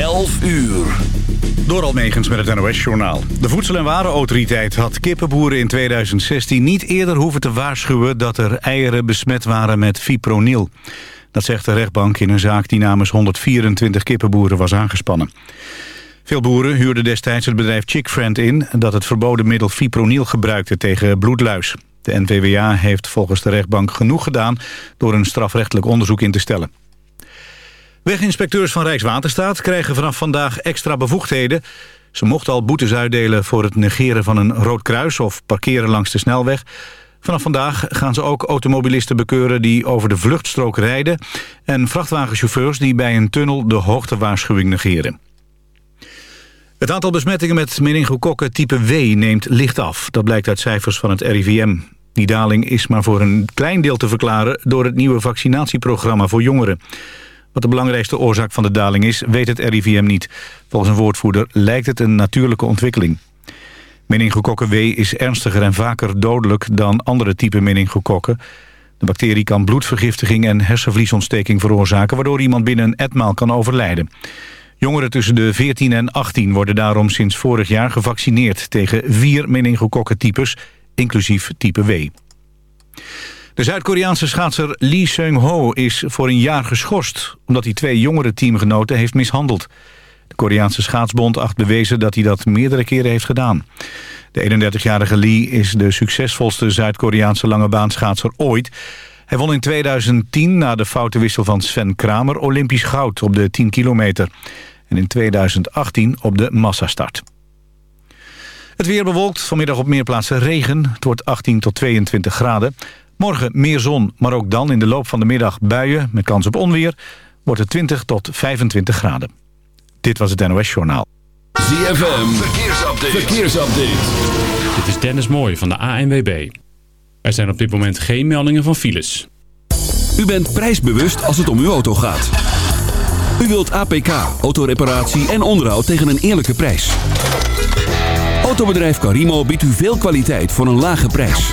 11 uur. Door Almegens met het NOS-journaal. De Voedsel- en Warenautoriteit had kippenboeren in 2016 niet eerder hoeven te waarschuwen... dat er eieren besmet waren met fipronil. Dat zegt de rechtbank in een zaak die namens 124 kippenboeren was aangespannen. Veel boeren huurden destijds het bedrijf Chickfriend in... dat het verboden middel fipronil gebruikte tegen bloedluis. De NVWA heeft volgens de rechtbank genoeg gedaan... door een strafrechtelijk onderzoek in te stellen. Weginspecteurs van Rijkswaterstaat krijgen vanaf vandaag extra bevoegdheden. Ze mochten al boetes uitdelen voor het negeren van een rood kruis... of parkeren langs de snelweg. Vanaf vandaag gaan ze ook automobilisten bekeuren die over de vluchtstrook rijden... en vrachtwagenchauffeurs die bij een tunnel de hoogtewaarschuwing negeren. Het aantal besmettingen met meningokokken type W neemt licht af. Dat blijkt uit cijfers van het RIVM. Die daling is maar voor een klein deel te verklaren... door het nieuwe vaccinatieprogramma voor jongeren. Wat de belangrijkste oorzaak van de daling is, weet het RIVM niet. Volgens een woordvoerder lijkt het een natuurlijke ontwikkeling. Meningokokken W is ernstiger en vaker dodelijk dan andere typen meningokokken. De bacterie kan bloedvergiftiging en hersenvliesontsteking veroorzaken... waardoor iemand binnen een etmaal kan overlijden. Jongeren tussen de 14 en 18 worden daarom sinds vorig jaar gevaccineerd... tegen vier meningokokken-types, inclusief type W. De Zuid-Koreaanse schaatser Lee Seung-ho is voor een jaar geschorst... omdat hij twee jongere teamgenoten heeft mishandeld. De Koreaanse schaatsbond acht bewezen dat hij dat meerdere keren heeft gedaan. De 31-jarige Lee is de succesvolste Zuid-Koreaanse langebaanschaatser ooit. Hij won in 2010 na de foute wissel van Sven Kramer Olympisch goud op de 10 kilometer. En in 2018 op de massastart. Het weer bewolkt, vanmiddag op meer plaatsen regen. Het wordt 18 tot 22 graden. Morgen meer zon, maar ook dan in de loop van de middag buien... met kans op onweer, wordt het 20 tot 25 graden. Dit was het NOS Journaal. ZFM, verkeersupdate. verkeersupdate. Dit is Dennis Mooij van de ANWB. Er zijn op dit moment geen meldingen van files. U bent prijsbewust als het om uw auto gaat. U wilt APK, autoreparatie en onderhoud tegen een eerlijke prijs. Autobedrijf Carimo biedt u veel kwaliteit voor een lage prijs.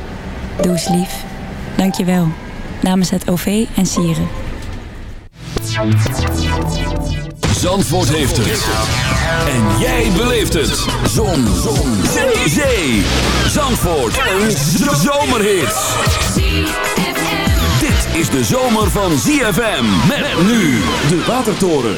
Doe eens lief. Dank je wel. Namens het OV en Sieren. Zandvoort heeft het. En jij beleeft het. Zon. Zon. Zee. Zee. Zandvoort. Een zomerhit. Dit is de zomer van ZFM. Met nu de Watertoren.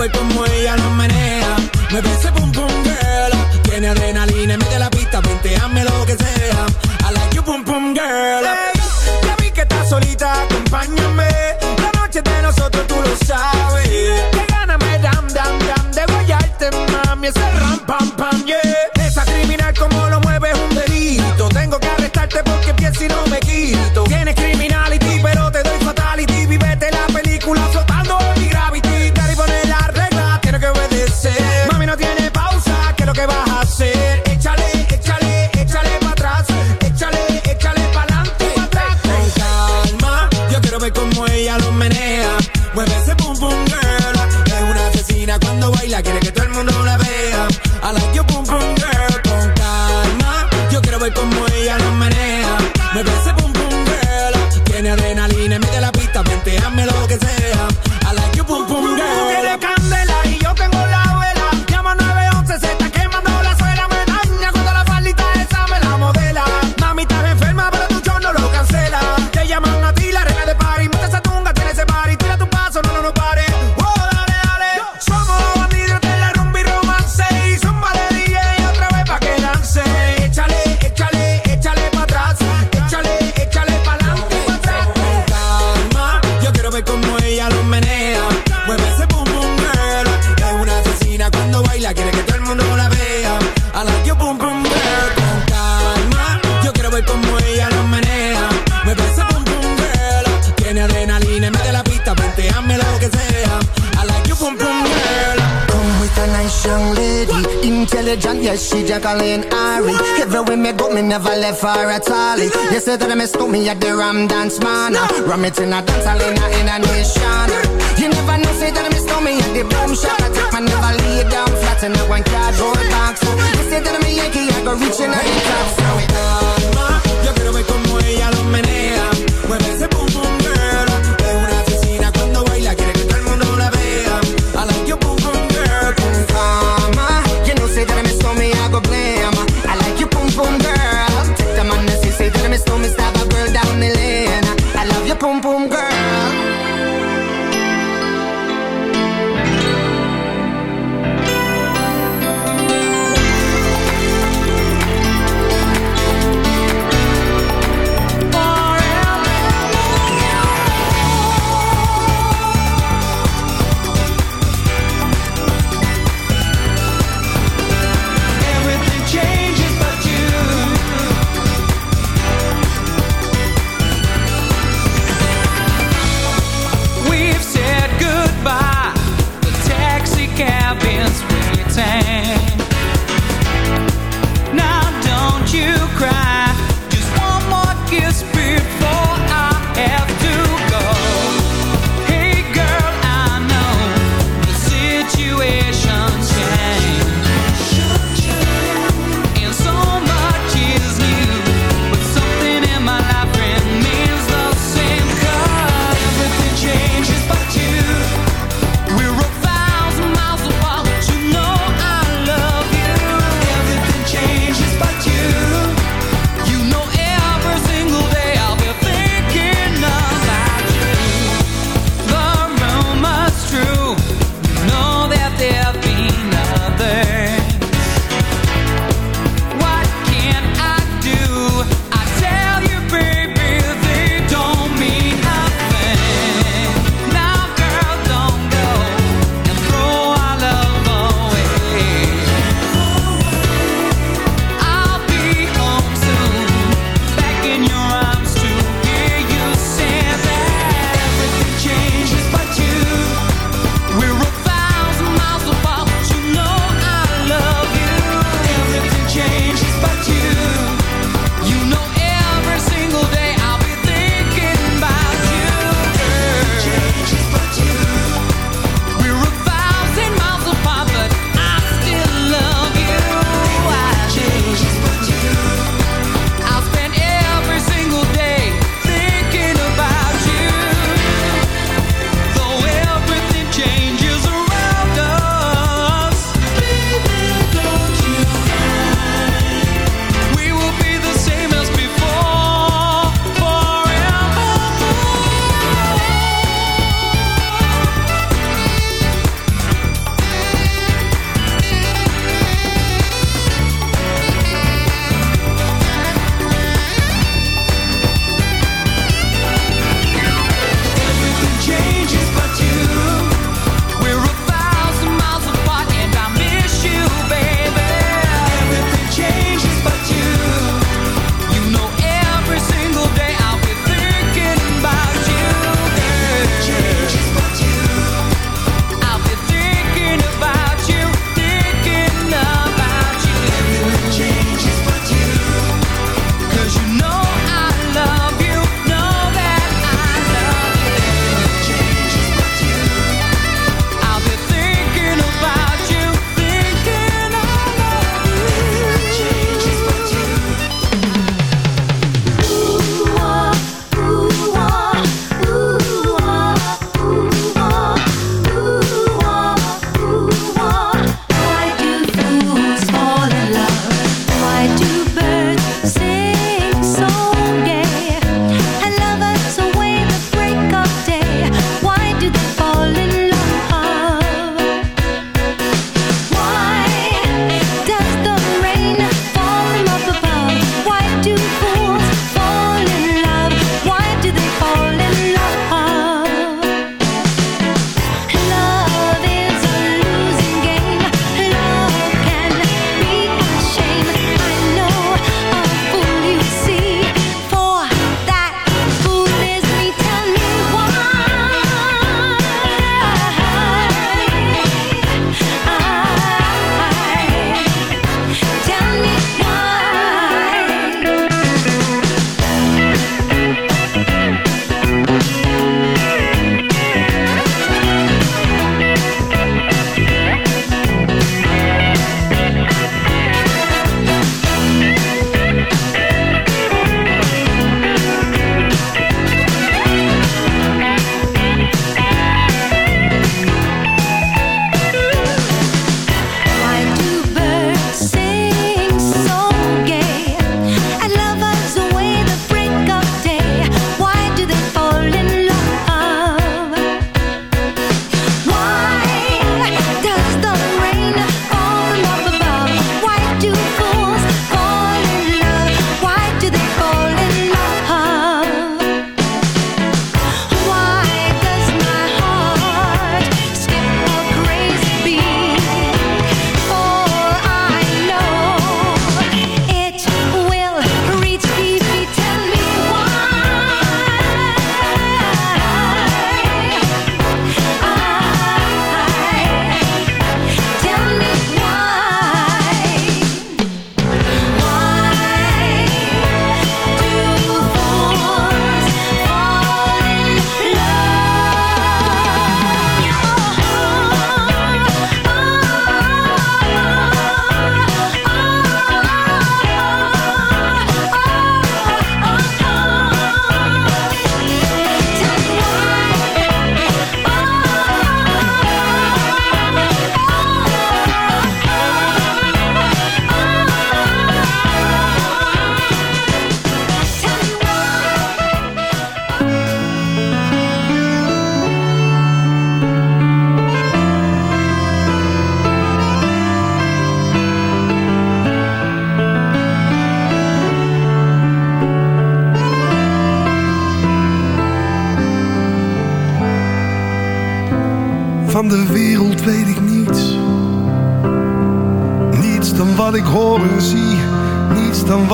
voy como ella lo menea. Me parece pum pum girl. Tiene adrenalina, mete la pista, ponteame lo que sea. I like you pum pum girl. Ya vi que estás solita, acompáñame. La noche de nosotros tú lo sabes. Que gana me dam dam dam de guayarte, mami, ese ram pam Me ese pum pum girl. Tiene adrenalina, mete la pista, venteame lo que sea. DJ Colleen Ari. way me go, me never left for at all. You said that I mistook me at the Ram Dance Man. Ram it in a dance, I in a nation. You never know, say that I mistook me at the Boom Shop. I take my never lay down flat in a one cardboard box. You said that me a Yankee, I go reaching a the top. So it on. Yo quiero ver como ella lo menea. Mueve ese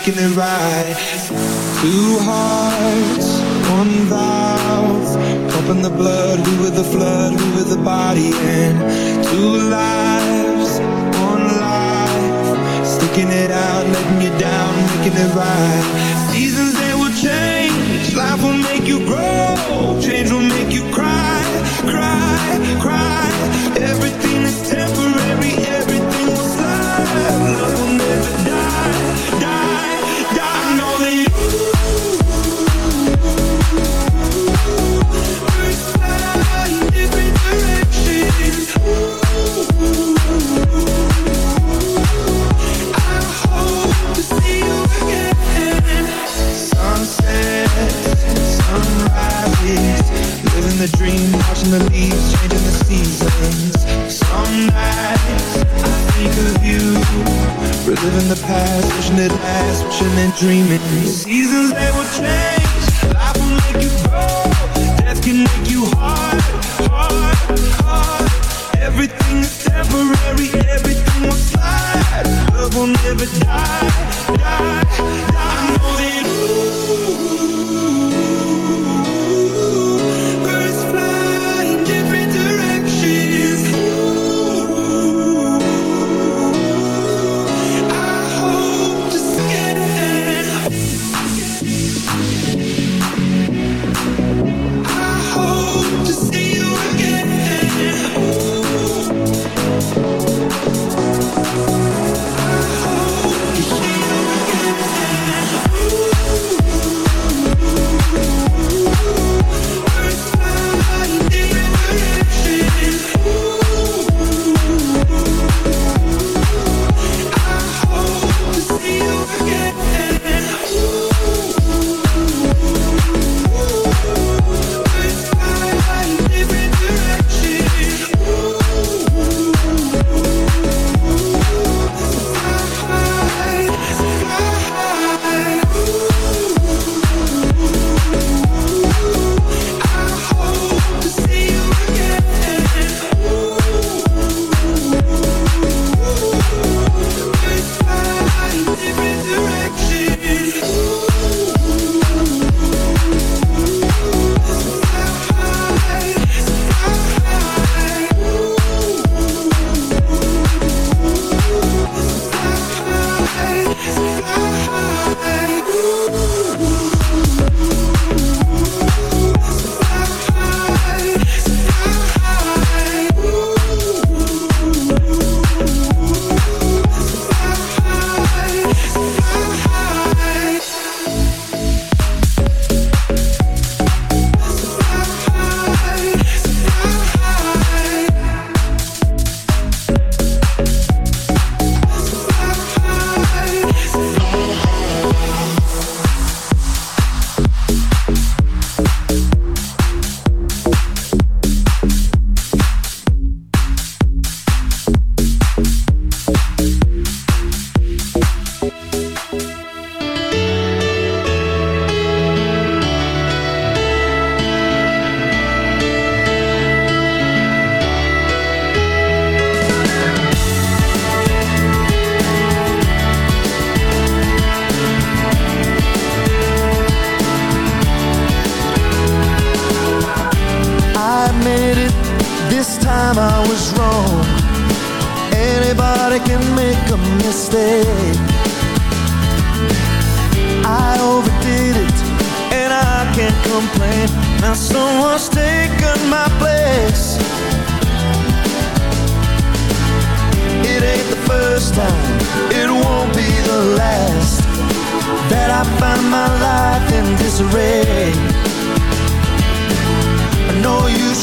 Down, making it right.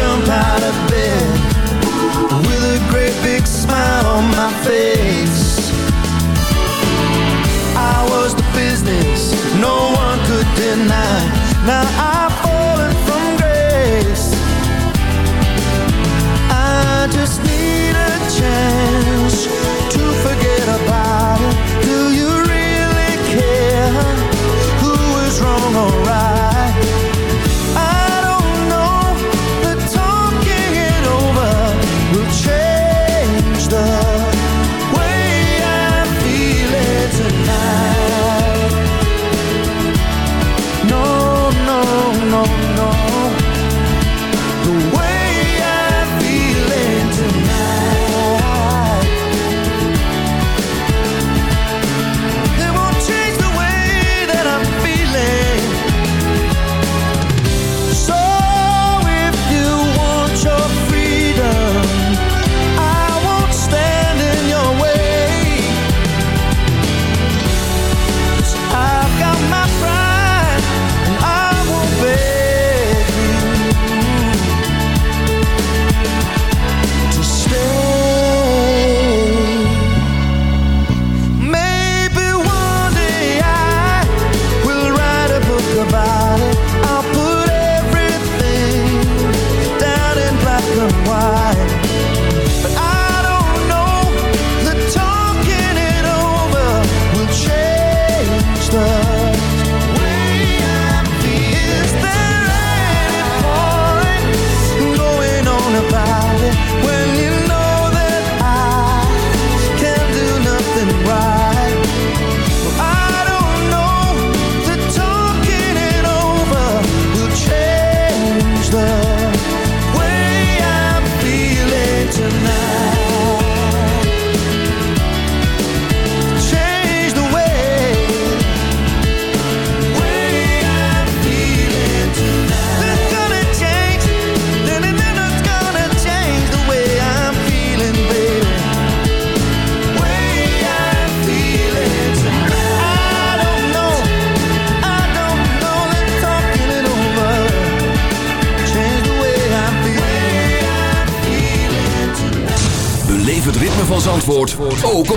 jump out of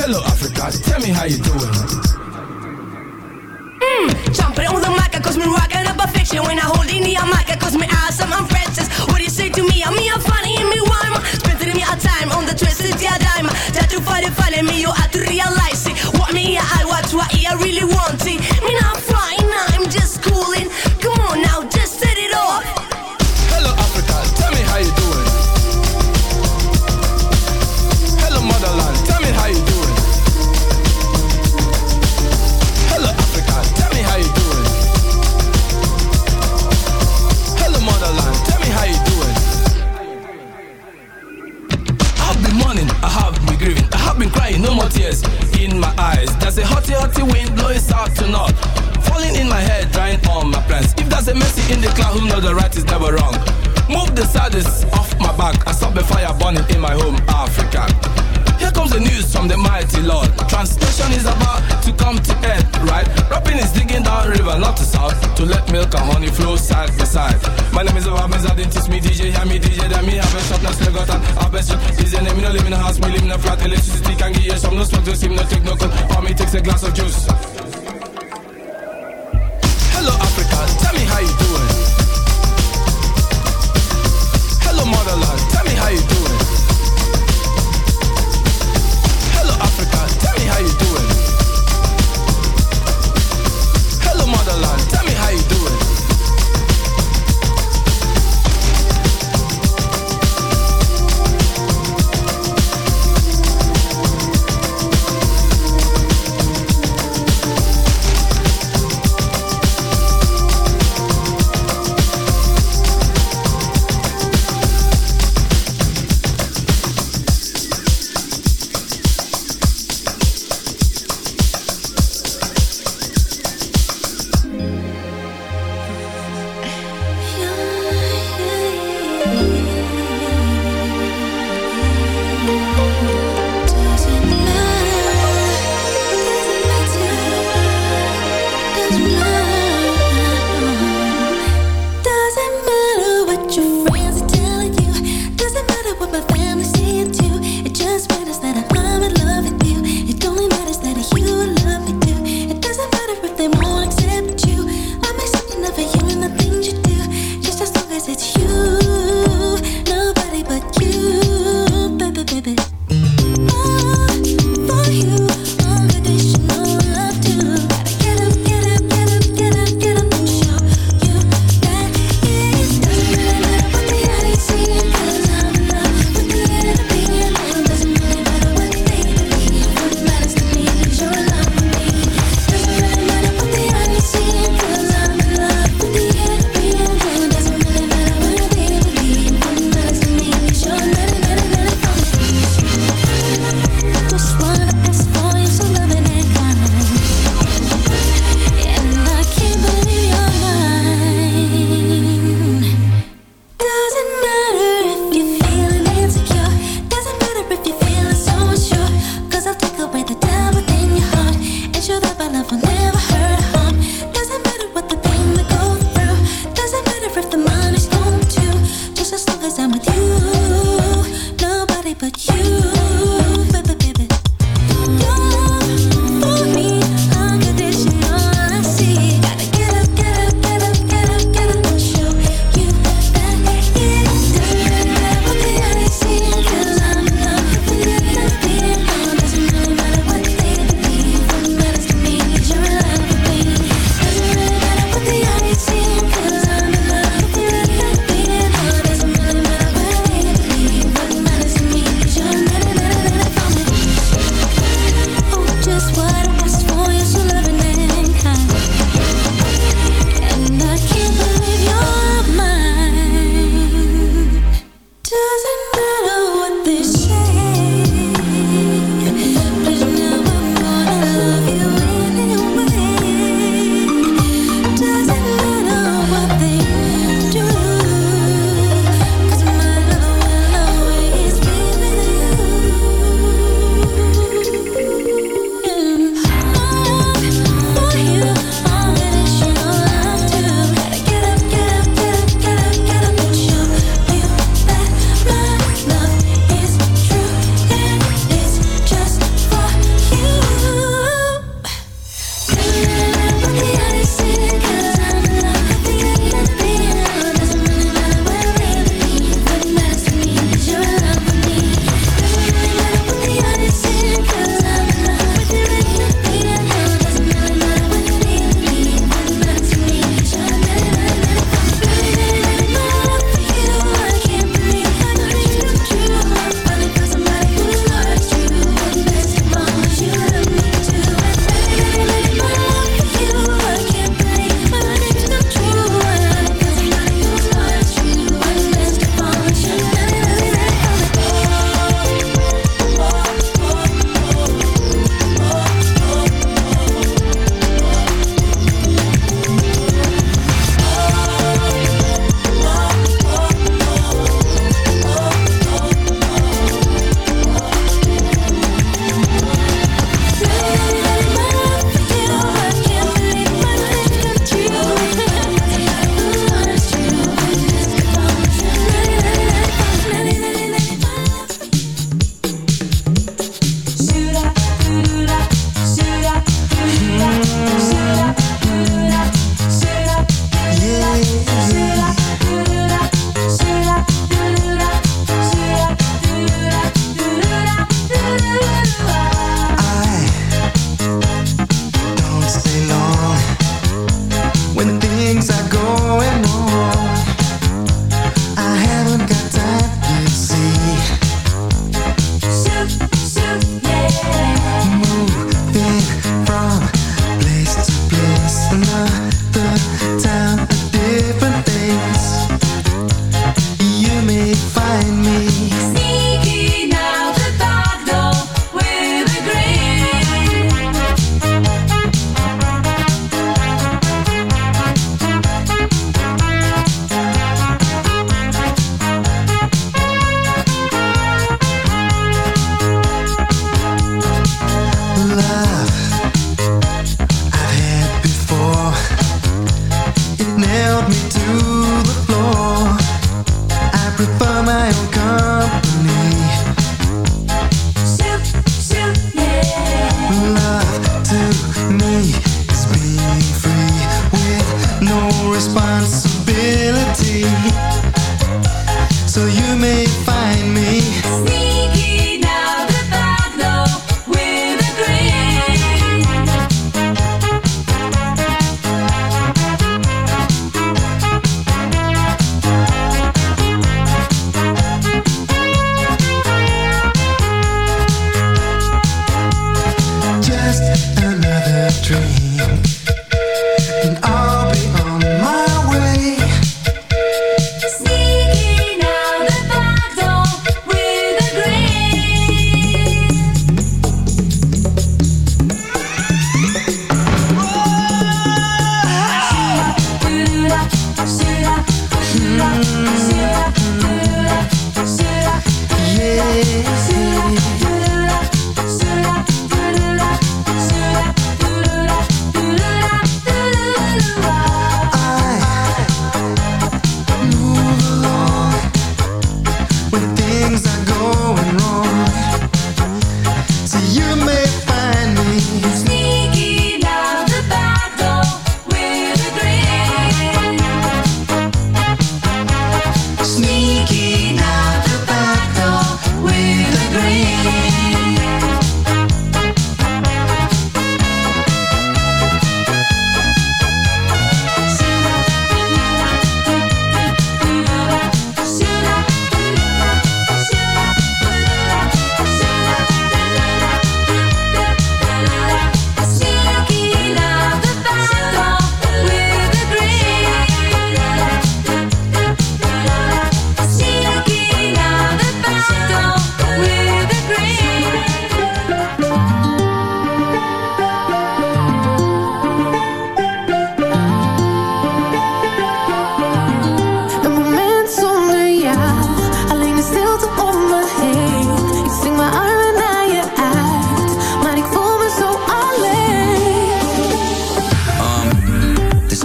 Hello, Africa, tell me how you doing. Mm, jumping on the mic, cause me rocking up a fiction. When I hold in the mic, cause me awesome, I'm Francis. What do you say to me? I'm me, I'm funny, and me rhyme. Spending me a time on the twisted yeah dime. Try to find it, find me, you have to realize it. What me, I watch, what I really want. Me not love.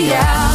zonder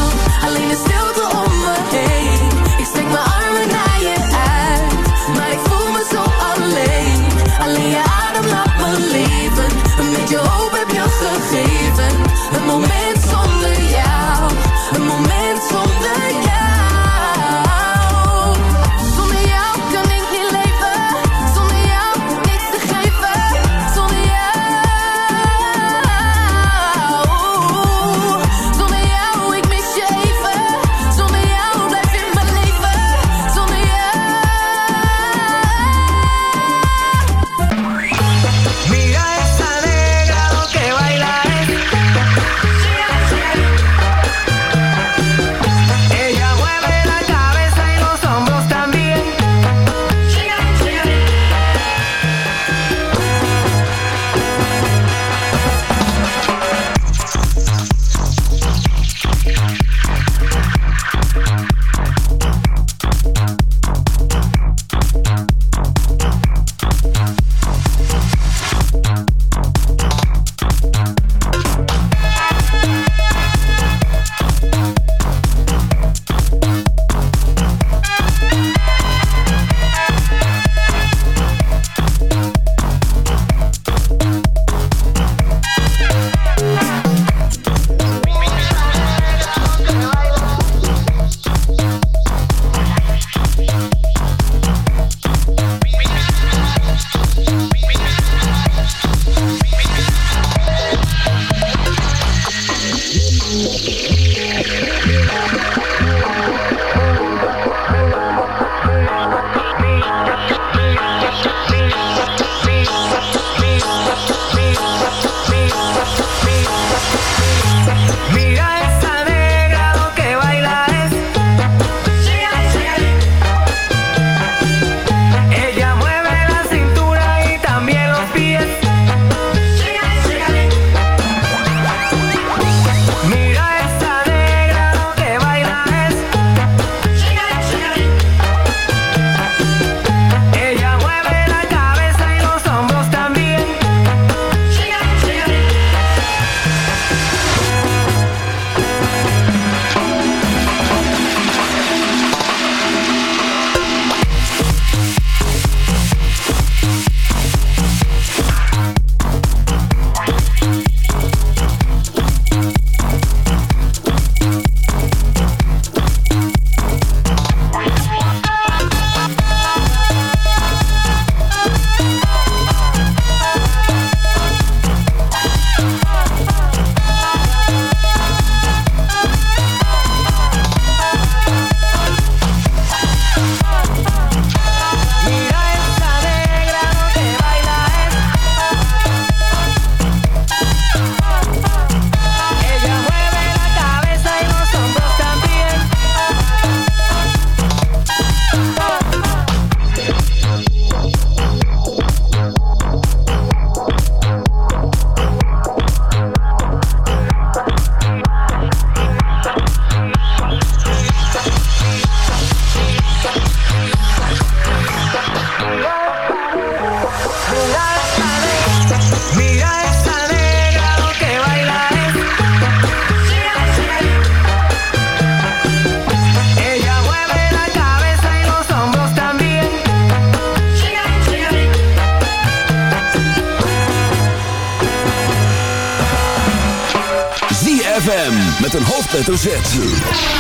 een hoofdletter.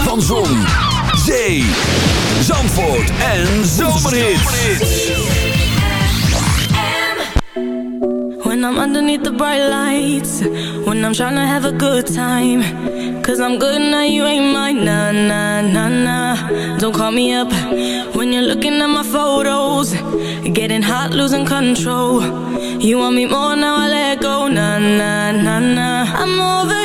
Van Zon, Zee, Zandvoort en Zomerhits. When I'm underneath the bright lights, when I'm trying to have a good time. Cause I'm good now, you ain't mine, nah, nah, nah, nah. Don't call me up when you're looking at my photos. Getting hot, losing control. You want me more now, I let go, nah, nah, nah, nah. I'm over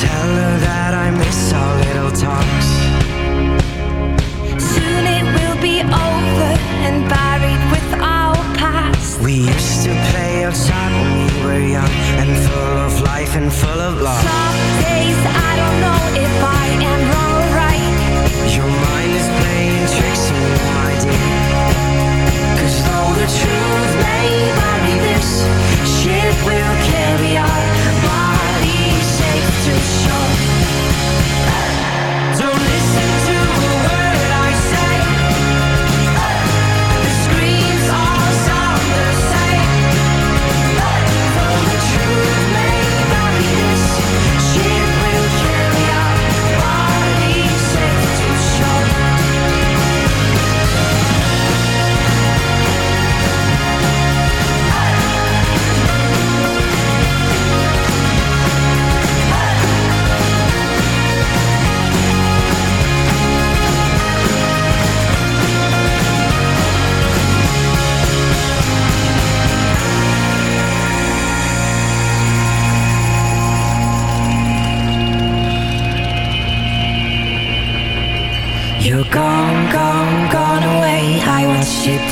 tell her that I miss our little talks. Soon it will be over and buried with our past. We used to play outside when we were young and full of life and full of love. Some days I don't know if I am wrong or right. Your mind is playing tricks on you, my dear. Cause though the truth may